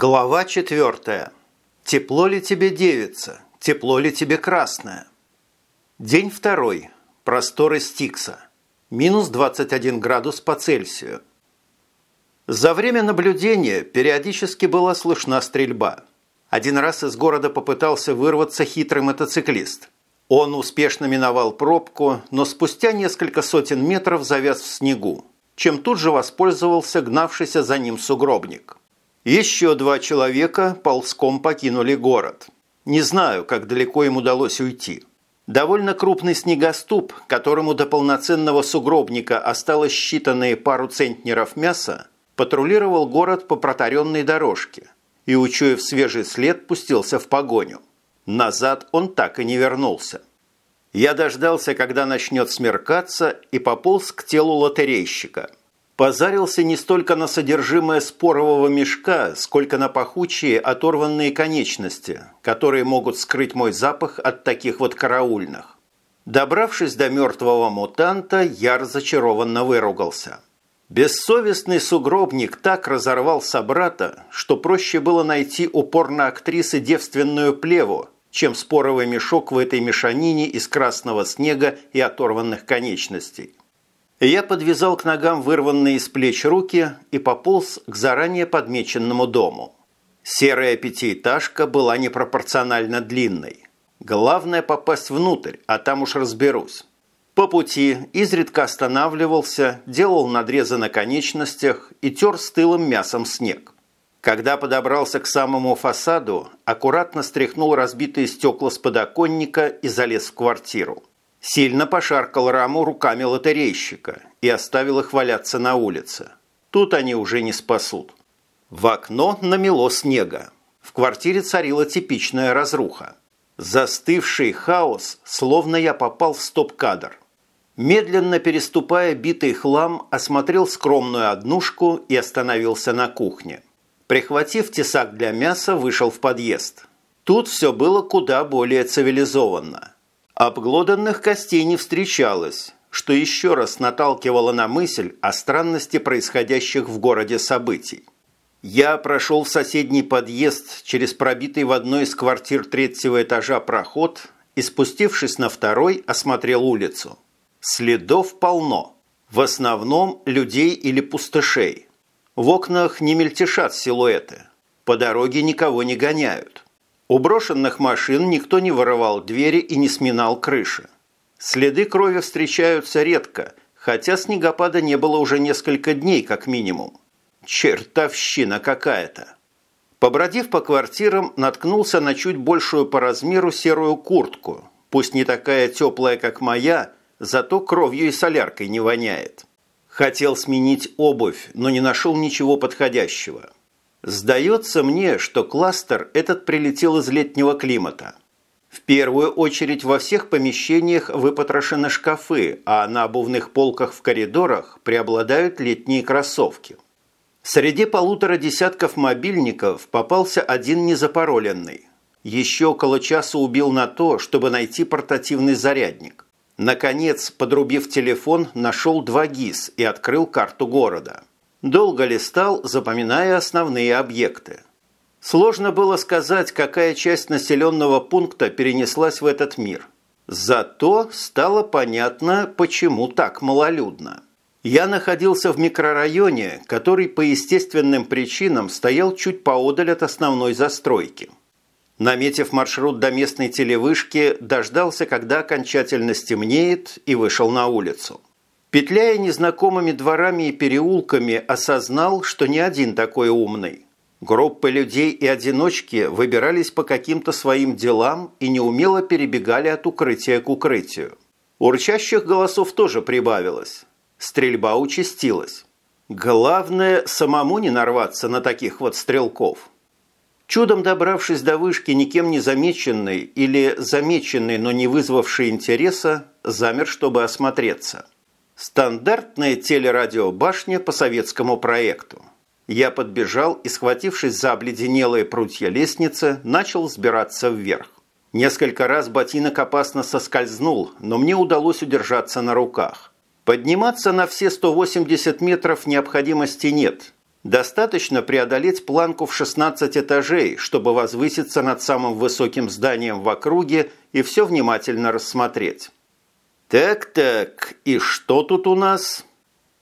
Глава четвертая. Тепло ли тебе, девица? Тепло ли тебе, красная? День второй. Просторы Стикса. Минус 21 градус по Цельсию. За время наблюдения периодически была слышна стрельба. Один раз из города попытался вырваться хитрый мотоциклист. Он успешно миновал пробку, но спустя несколько сотен метров завяз в снегу, чем тут же воспользовался гнавшийся за ним сугробник. Еще два человека ползком покинули город. Не знаю, как далеко им удалось уйти. Довольно крупный снегоступ, которому до полноценного сугробника осталось считанные пару центнеров мяса, патрулировал город по протаренной дорожке и, учуяв свежий след, пустился в погоню. Назад он так и не вернулся. Я дождался, когда начнет смеркаться, и пополз к телу лотерейщика – позарился не столько на содержимое спорового мешка, сколько на пахучие оторванные конечности, которые могут скрыть мой запах от таких вот караульных. Добравшись до мертвого мутанта, я разочарованно выругался. Бессовестный сугробник так разорвал собрата, что проще было найти упор на актрисы девственную плеву, чем споровый мешок в этой мешанине из красного снега и оторванных конечностей. Я подвязал к ногам вырванные из плеч руки и пополз к заранее подмеченному дому. Серая пятиэтажка была непропорционально длинной. Главное попасть внутрь, а там уж разберусь. По пути изредка останавливался, делал надрезы на конечностях и тер с тылым мясом снег. Когда подобрался к самому фасаду, аккуратно стряхнул разбитые стекла с подоконника и залез в квартиру. Сильно пошаркал раму руками лотерейщика и оставил их валяться на улице. Тут они уже не спасут. В окно намело снега. В квартире царила типичная разруха. Застывший хаос, словно я попал в стоп-кадр. Медленно переступая битый хлам, осмотрел скромную однушку и остановился на кухне. Прихватив тесак для мяса, вышел в подъезд. Тут все было куда более цивилизованно. Обглоданных костей не встречалось, что еще раз наталкивало на мысль о странности происходящих в городе событий. Я прошел в соседний подъезд через пробитый в одной из квартир третьего этажа проход и, спустившись на второй, осмотрел улицу. Следов полно. В основном людей или пустышей. В окнах не мельтешат силуэты. По дороге никого не гоняют. У брошенных машин никто не вырывал двери и не сминал крыши. Следы крови встречаются редко, хотя снегопада не было уже несколько дней как минимум. Чертовщина какая-то. Побродив по квартирам, наткнулся на чуть большую по размеру серую куртку. Пусть не такая теплая, как моя, зато кровью и соляркой не воняет. Хотел сменить обувь, но не нашел ничего подходящего. Сдается мне, что кластер этот прилетел из летнего климата. В первую очередь во всех помещениях выпотрошены шкафы, а на обувных полках в коридорах преобладают летние кроссовки. Среди полутора десятков мобильников попался один незапароленный. Еще около часа убил на то, чтобы найти портативный зарядник. Наконец, подрубив телефон, нашел два ГИС и открыл карту города. Долго листал, запоминая основные объекты. Сложно было сказать, какая часть населенного пункта перенеслась в этот мир. Зато стало понятно, почему так малолюдно. Я находился в микрорайоне, который по естественным причинам стоял чуть поодаль от основной застройки. Наметив маршрут до местной телевышки, дождался, когда окончательно стемнеет, и вышел на улицу. Петляя незнакомыми дворами и переулками, осознал, что не один такой умный. Группы людей и одиночки выбирались по каким-то своим делам и неумело перебегали от укрытия к укрытию. Урчащих голосов тоже прибавилось. Стрельба участилась. Главное, самому не нарваться на таких вот стрелков. Чудом добравшись до вышки, никем не замеченной или замеченной, но не вызвавшей интереса, замер, чтобы осмотреться – Стандартная телерадиобашня по советскому проекту. Я подбежал и, схватившись за обледенелые прутья лестницы, начал взбираться вверх. Несколько раз ботинок опасно соскользнул, но мне удалось удержаться на руках. Подниматься на все 180 метров необходимости нет. Достаточно преодолеть планку в 16 этажей, чтобы возвыситься над самым высоким зданием в округе и все внимательно рассмотреть. Так-так, и что тут у нас?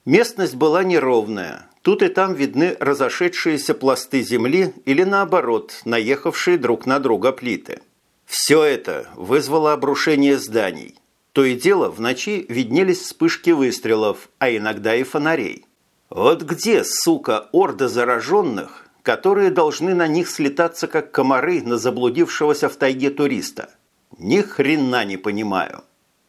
Местность была неровная. Тут и там видны разошедшиеся пласты земли или, наоборот, наехавшие друг на друга плиты. Все это вызвало обрушение зданий. То и дело в ночи виднелись вспышки выстрелов, а иногда и фонарей. Вот где, сука, орда зараженных, которые должны на них слетаться, как комары на заблудившегося в тайге туриста? Ни хрена не понимаю.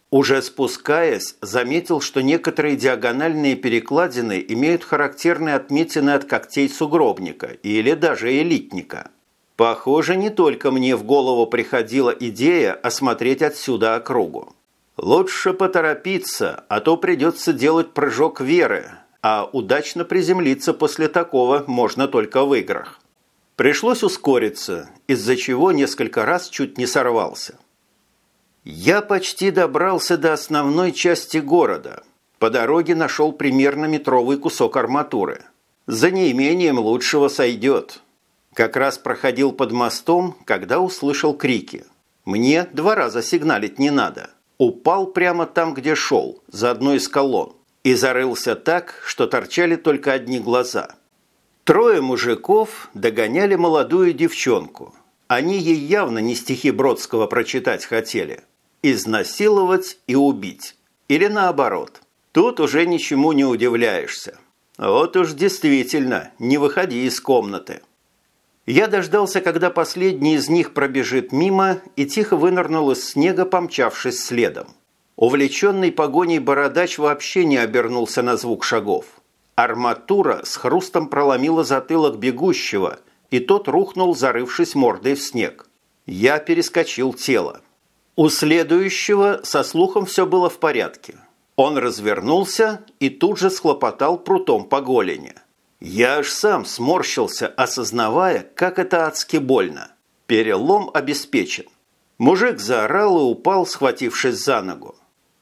Уже спускаясь, заметил, что некоторые диагональные перекладины имеют характерные отметины от когтей сугробника или даже элитника. Похоже, не только мне в голову приходила идея осмотреть отсюда округу. Лучше поторопиться, а то придется делать прыжок веры, а удачно приземлиться после такого можно только в играх. Пришлось ускориться, из-за чего несколько раз чуть не сорвался. Я почти добрался до основной части города. По дороге нашел примерно метровый кусок арматуры. За неимением лучшего сойдет. Как раз проходил под мостом, когда услышал крики. Мне два раза сигналить не надо. Упал прямо там, где шел, за одной из колонн, и зарылся так, что торчали только одни глаза. Трое мужиков догоняли молодую девчонку. Они ей явно не стихи Бродского прочитать хотели – изнасиловать и убить. Или наоборот. Тут уже ничему не удивляешься. Вот уж действительно, не выходи из комнаты. Я дождался, когда последний из них пробежит мимо и тихо вынырнул из снега, помчавшись следом. Увлеченный погоней бородач вообще не обернулся на звук шагов. Арматура с хрустом проломила затылок бегущего, и тот рухнул, зарывшись мордой в снег. Я перескочил тело. У следующего со слухом все было в порядке. Он развернулся и тут же схлопотал прутом по голени. Я аж сам сморщился, осознавая, как это адски больно. Перелом обеспечен. Мужик заорал и упал, схватившись за ногу.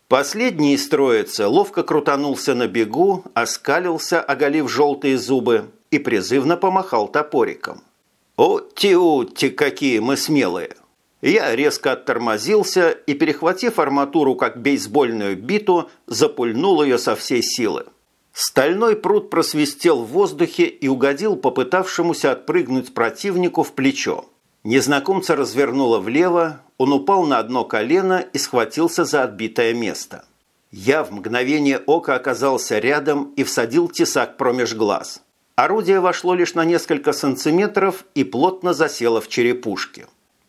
Последний из троицы ловко крутанулся на бегу, оскалился, оголив желтые зубы, и призывно помахал топориком. «О-ти-ути, какие мы смелые!» Я резко оттормозился и, перехватив арматуру как бейсбольную биту, запульнул ее со всей силы. Стальной пруд просвистел в воздухе и угодил попытавшемуся отпрыгнуть противнику в плечо. Незнакомца развернуло влево, он упал на одно колено и схватился за отбитое место. Я в мгновение ока оказался рядом и всадил тесак промеж глаз. Орудие вошло лишь на несколько сантиметров и плотно засело в черепушке.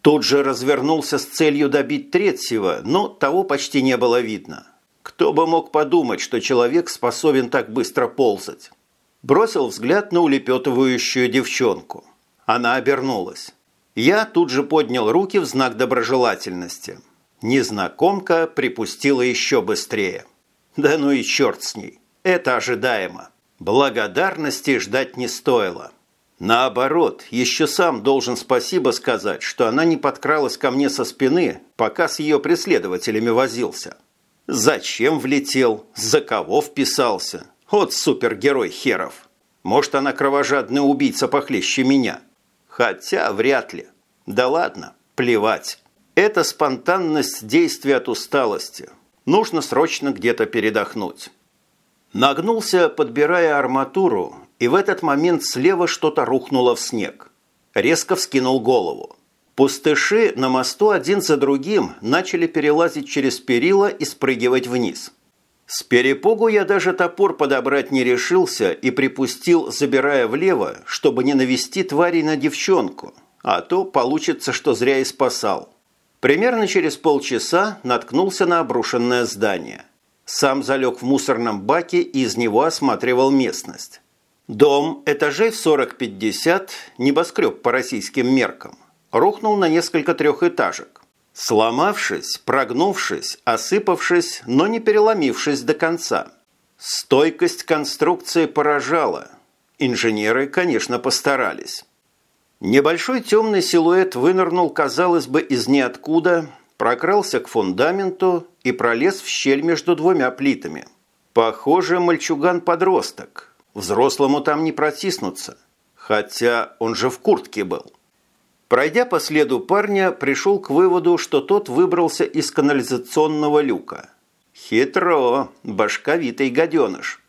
Тут же развернулся с целью добить третьего, но того почти не было видно. Кто бы мог подумать, что человек способен так быстро ползать? Бросил взгляд на улепетывающую девчонку. Она обернулась. Я тут же поднял руки в знак доброжелательности. Незнакомка припустила еще быстрее. Да ну и черт с ней. Это ожидаемо. Благодарности ждать не стоило. Наоборот, еще сам должен спасибо сказать, что она не подкралась ко мне со спины, пока с ее преследователями возился. Зачем влетел? За кого вписался? Вот супергерой херов. Может, она кровожадный убийца похлеще меня? Хотя вряд ли. Да ладно, плевать. Это спонтанность действия от усталости. Нужно срочно где-то передохнуть. Нагнулся, подбирая арматуру, и в этот момент слева что-то рухнуло в снег. Резко вскинул голову. Пустыши на мосту один за другим начали перелазить через перила и спрыгивать вниз. С перепугу я даже топор подобрать не решился и припустил, забирая влево, чтобы не навести тварей на девчонку, а то получится, что зря и спасал. Примерно через полчаса наткнулся на обрушенное здание. Сам залег в мусорном баке и из него осматривал местность. Дом этажей в 40-50, небоскреб по российским меркам, рухнул на несколько трехэтажек. Сломавшись, прогнувшись, осыпавшись, но не переломившись до конца. Стойкость конструкции поражала. Инженеры, конечно, постарались. Небольшой темный силуэт вынырнул, казалось бы, из ниоткуда, прокрался к фундаменту и пролез в щель между двумя плитами. Похоже, мальчуган-подросток, взрослому там не протиснуться, хотя он же в куртке был. Пройдя по следу парня, пришел к выводу, что тот выбрался из канализационного люка. Хитро, башковитый гаденыш.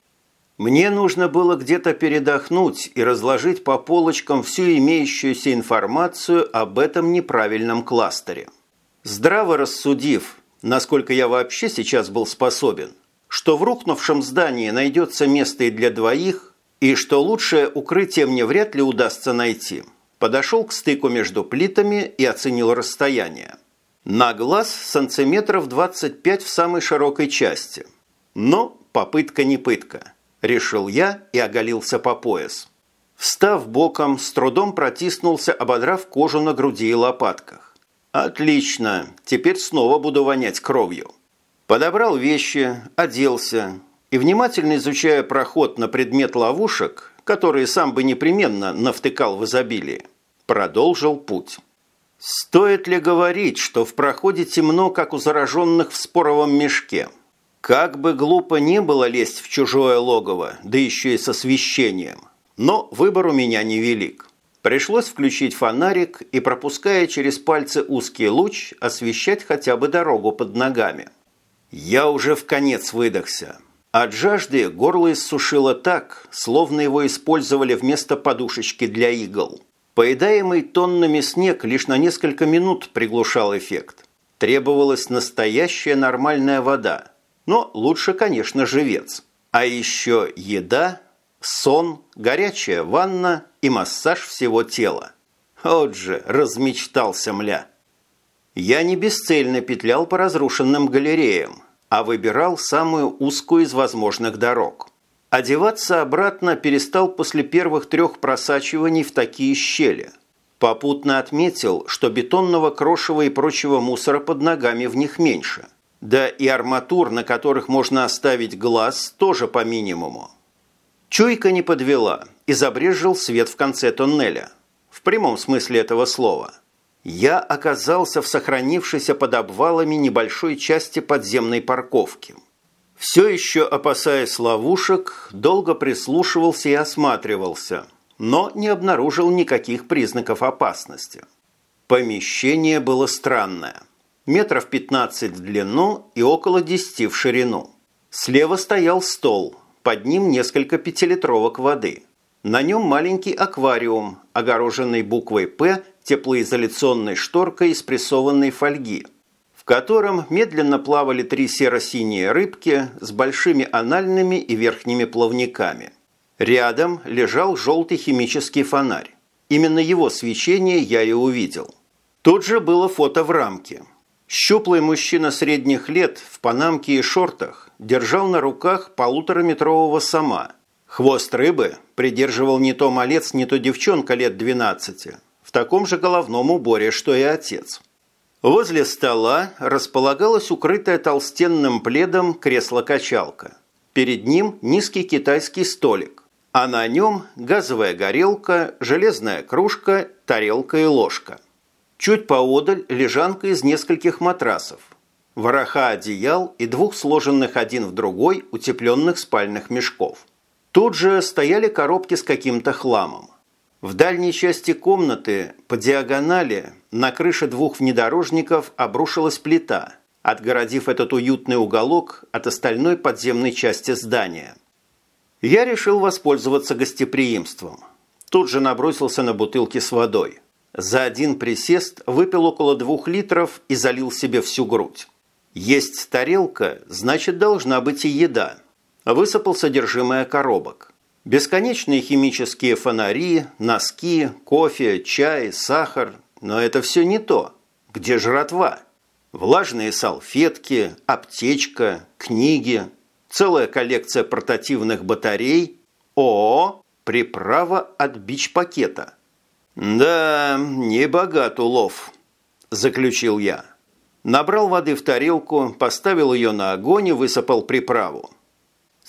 Мне нужно было где-то передохнуть и разложить по полочкам всю имеющуюся информацию об этом неправильном кластере. Здраво рассудив, насколько я вообще сейчас был способен, что в рухнувшем здании найдется место и для двоих, и что лучшее укрытие мне вряд ли удастся найти – подошел к стыку между плитами и оценил расстояние. На глаз сантиметров 25 в самой широкой части. Но попытка не пытка. Решил я и оголился по пояс. Встав боком, с трудом протиснулся, ободрав кожу на груди и лопатках. «Отлично, теперь снова буду вонять кровью». Подобрал вещи, оделся и, внимательно изучая проход на предмет ловушек, которые сам бы непременно навтыкал в изобилии, продолжил путь. Стоит ли говорить, что в проходе темно, как у зараженных в споровом мешке? Как бы глупо не было лезть в чужое логово, да еще и с освещением, но выбор у меня невелик. Пришлось включить фонарик и, пропуская через пальцы узкий луч, освещать хотя бы дорогу под ногами. Я уже в конец выдохся. От жажды горло иссушило так, словно его использовали вместо подушечки для игл. Поедаемый тоннами снег лишь на несколько минут приглушал эффект. Требовалась настоящая нормальная вода. Но лучше, конечно, живец. А еще еда, сон, горячая ванна и массаж всего тела. Вот же, размечтался мля. Я не бесцельно петлял по разрушенным галереям, а выбирал самую узкую из возможных дорог. Одеваться обратно перестал после первых трех просачиваний в такие щели. Попутно отметил, что бетонного крошева и прочего мусора под ногами в них меньше. Да и арматур, на которых можно оставить глаз, тоже по минимуму. Чуйка не подвела и забрежил свет в конце тоннеля. В прямом смысле этого слова – я оказался в сохранившейся под обвалами небольшой части подземной парковки. Все еще опасаясь ловушек, долго прислушивался и осматривался, но не обнаружил никаких признаков опасности. Помещение было странное. Метров 15 в длину и около 10 в ширину. Слева стоял стол, под ним несколько пятилитровок воды. На нем маленький аквариум, огороженный буквой «П» теплоизоляционной шторкой из прессованной фольги, в котором медленно плавали три серо-синие рыбки с большими анальными и верхними плавниками. Рядом лежал желтый химический фонарь. Именно его свечение я и увидел. Тут же было фото в рамке. Щуплый мужчина средних лет в панамке и шортах держал на руках полутораметрового сама. Хвост рыбы придерживал не то малец, не то девчонка лет 12, в таком же головном уборе, что и отец. Возле стола располагалась укрытая толстенным пледом кресло-качалка. Перед ним низкий китайский столик, а на нем газовая горелка, железная кружка, тарелка и ложка. Чуть поодаль лежанка из нескольких матрасов, вороха одеял и двух сложенных один в другой утепленных спальных мешков. Тут же стояли коробки с каким-то хламом. В дальней части комнаты, по диагонали, на крыше двух внедорожников обрушилась плита, отгородив этот уютный уголок от остальной подземной части здания. Я решил воспользоваться гостеприимством. Тут же набросился на бутылки с водой. За один присест выпил около двух литров и залил себе всю грудь. Есть тарелка, значит, должна быть и еда. Высыпал содержимое коробок. Бесконечные химические фонари, носки, кофе, чай, сахар. Но это все не то. Где жратва? Влажные салфетки, аптечка, книги, целая коллекция портативных батарей. О, приправа от бич-пакета. «Да, не богат улов», – заключил я. Набрал воды в тарелку, поставил ее на огонь и высыпал приправу.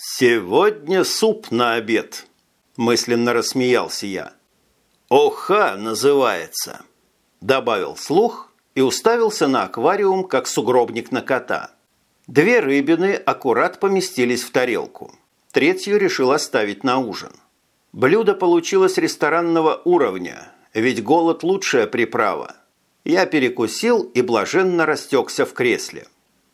«Сегодня суп на обед», – мысленно рассмеялся я. «Оха» называется, – добавил слух и уставился на аквариум, как сугробник на кота. Две рыбины аккурат поместились в тарелку. третью решил оставить на ужин. Блюдо получилось ресторанного уровня, ведь голод – лучшая приправа. Я перекусил и блаженно растекся в кресле.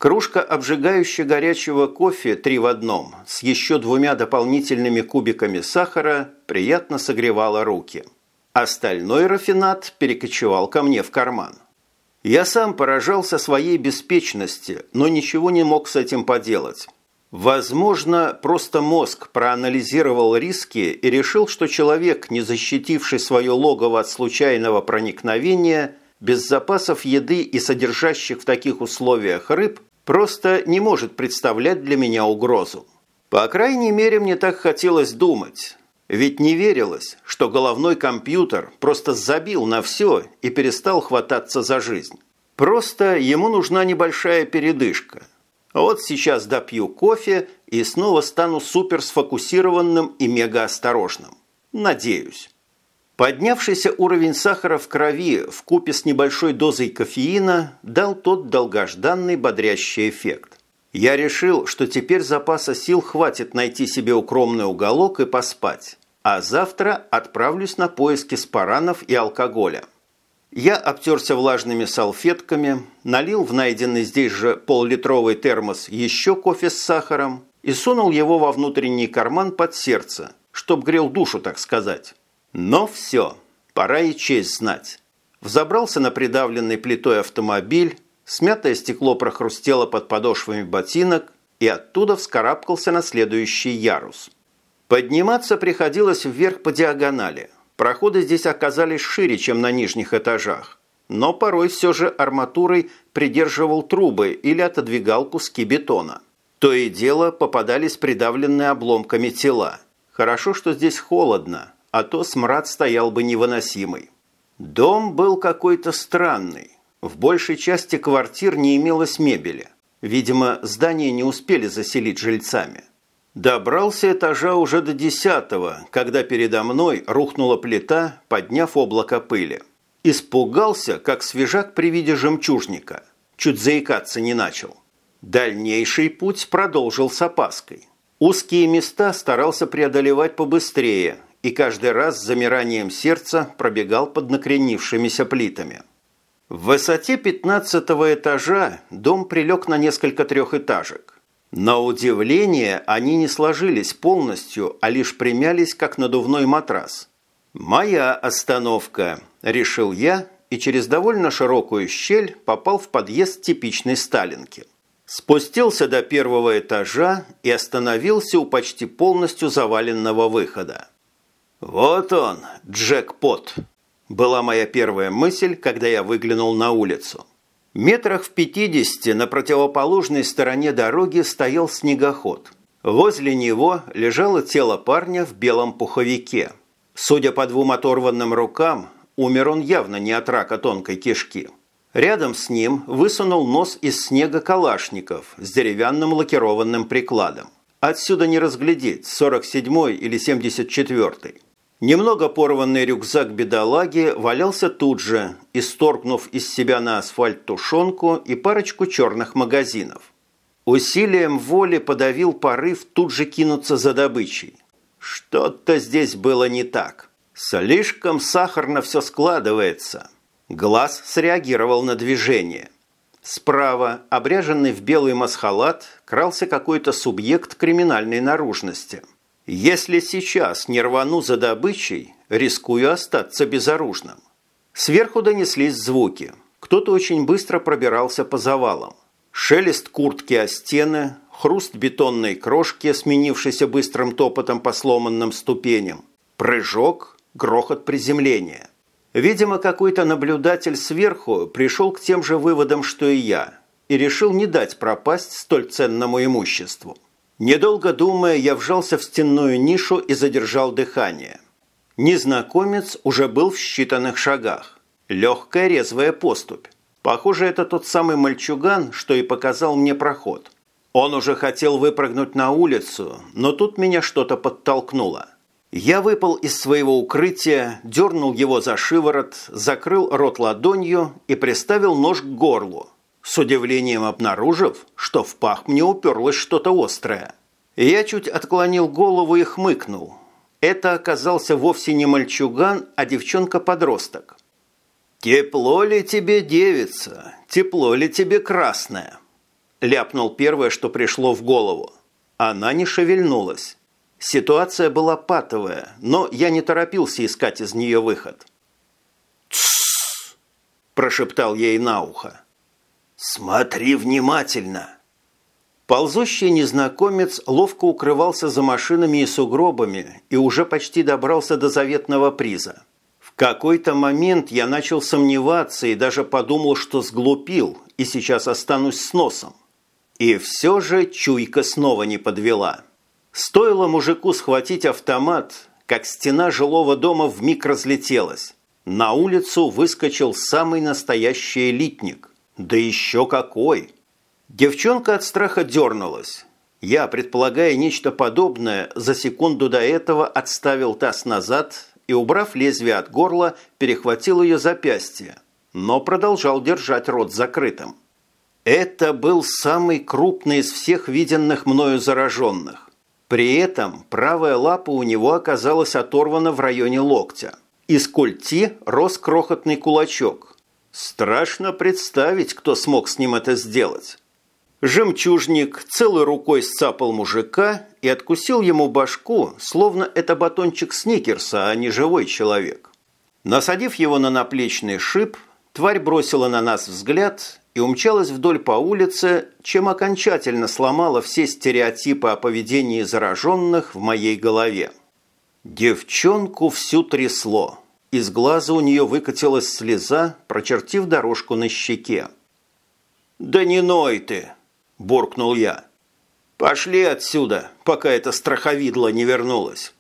Кружка обжигающего горячего кофе три в одном с еще двумя дополнительными кубиками сахара приятно согревала руки. Остальной рафинат перекочевал ко мне в карман. Я сам поражался своей беспечности, но ничего не мог с этим поделать. Возможно, просто мозг проанализировал риски и решил, что человек, не защитивший свое логово от случайного проникновения, без запасов еды и содержащих в таких условиях рыб, просто не может представлять для меня угрозу. По крайней мере, мне так хотелось думать. Ведь не верилось, что головной компьютер просто забил на все и перестал хвататься за жизнь. Просто ему нужна небольшая передышка – вот сейчас допью кофе и снова стану супер сфокусированным и мегаосторожным. Надеюсь. Поднявшийся уровень сахара в крови в купе с небольшой дозой кофеина дал тот долгожданный бодрящий эффект. Я решил, что теперь запаса сил хватит найти себе укромный уголок и поспать, а завтра отправлюсь на поиски спаранов и алкоголя. Я обтерся влажными салфетками, налил в найденный здесь же поллитровый термос еще кофе с сахаром и сунул его во внутренний карман под сердце, чтоб грел душу, так сказать. Но все, пора и честь знать. Взобрался на придавленный плитой автомобиль, смятое стекло прохрустело под подошвами ботинок и оттуда вскарабкался на следующий ярус. Подниматься приходилось вверх по диагонали – Проходы здесь оказались шире, чем на нижних этажах, но порой все же арматурой придерживал трубы или отодвигал куски бетона. То и дело попадались придавленные обломками тела. Хорошо, что здесь холодно, а то смрад стоял бы невыносимый. Дом был какой-то странный. В большей части квартир не имелось мебели. Видимо, здание не успели заселить жильцами. Добрался этажа уже до десятого, когда передо мной рухнула плита, подняв облако пыли. Испугался, как свежак при виде жемчужника. Чуть заикаться не начал. Дальнейший путь продолжил с опаской. Узкие места старался преодолевать побыстрее и каждый раз с замиранием сердца пробегал под накренившимися плитами. В высоте пятнадцатого этажа дом прилег на несколько трехэтажек. На удивление они не сложились полностью, а лишь примялись, как надувной матрас. «Моя остановка», – решил я, и через довольно широкую щель попал в подъезд типичной Сталинки. Спустился до первого этажа и остановился у почти полностью заваленного выхода. «Вот он, джекпот», – была моя первая мысль, когда я выглянул на улицу. Метрах в пятидесяти на противоположной стороне дороги стоял снегоход. Возле него лежало тело парня в белом пуховике. Судя по двум оторванным рукам, умер он явно не от рака тонкой кишки. Рядом с ним высунул нос из снега калашников с деревянным лакированным прикладом. Отсюда не разглядеть, 47-й или 74-й. Немного порванный рюкзак бедолаги валялся тут же, исторгнув из себя на асфальт тушенку и парочку черных магазинов. Усилием воли подавил порыв тут же кинуться за добычей. Что-то здесь было не так. Слишком сахарно все складывается. Глаз среагировал на движение. Справа, обряженный в белый масхалат, крался какой-то субъект криминальной наружности – если сейчас не рвану за добычей, рискую остаться безоружным. Сверху донеслись звуки. Кто-то очень быстро пробирался по завалам. Шелест куртки о стены, хруст бетонной крошки, сменившийся быстрым топотом по сломанным ступеням, прыжок, грохот приземления. Видимо, какой-то наблюдатель сверху пришел к тем же выводам, что и я, и решил не дать пропасть столь ценному имуществу. Недолго думая, я вжался в стенную нишу и задержал дыхание. Незнакомец уже был в считанных шагах. Легкая резвая поступь. Похоже, это тот самый мальчуган, что и показал мне проход. Он уже хотел выпрыгнуть на улицу, но тут меня что-то подтолкнуло. Я выпал из своего укрытия, дернул его за шиворот, закрыл рот ладонью и приставил нож к горлу, с удивлением обнаружив, что в пах мне уперлось что-то острое. Я чуть отклонил голову и хмыкнул. Это оказался вовсе не мальчуган, а девчонка-подросток. «Тепло ли тебе, девица? Тепло ли тебе красное?» Ляпнул первое, что пришло в голову. Она не шевельнулась. Ситуация была патовая, но я не торопился искать из нее выход. «Тссс!» – прошептал ей на ухо. «Смотри внимательно!» Ползущий незнакомец ловко укрывался за машинами и сугробами и уже почти добрался до заветного приза. В какой-то момент я начал сомневаться и даже подумал, что сглупил и сейчас останусь с носом. И все же чуйка снова не подвела. Стоило мужику схватить автомат, как стена жилого дома вмиг разлетелась. На улицу выскочил самый настоящий элитник. Да еще какой! Девчонка от страха дернулась. Я, предполагая нечто подобное, за секунду до этого отставил таз назад и, убрав лезвие от горла, перехватил ее запястье, но продолжал держать рот закрытым. Это был самый крупный из всех виденных мною зараженных. При этом правая лапа у него оказалась оторвана в районе локтя. Из культи рос крохотный кулачок. Страшно представить, кто смог с ним это сделать. Жемчужник целой рукой сцапал мужика и откусил ему башку, словно это батончик сникерса, а не живой человек. Насадив его на наплечный шип, тварь бросила на нас взгляд и умчалась вдоль по улице, чем окончательно сломала все стереотипы о поведении зараженных в моей голове. Девчонку всю трясло. Из глаза у нее выкатилась слеза, прочертив дорожку на щеке. «Да не ной ты!» – буркнул я. «Пошли отсюда, пока это страховидло не вернулось».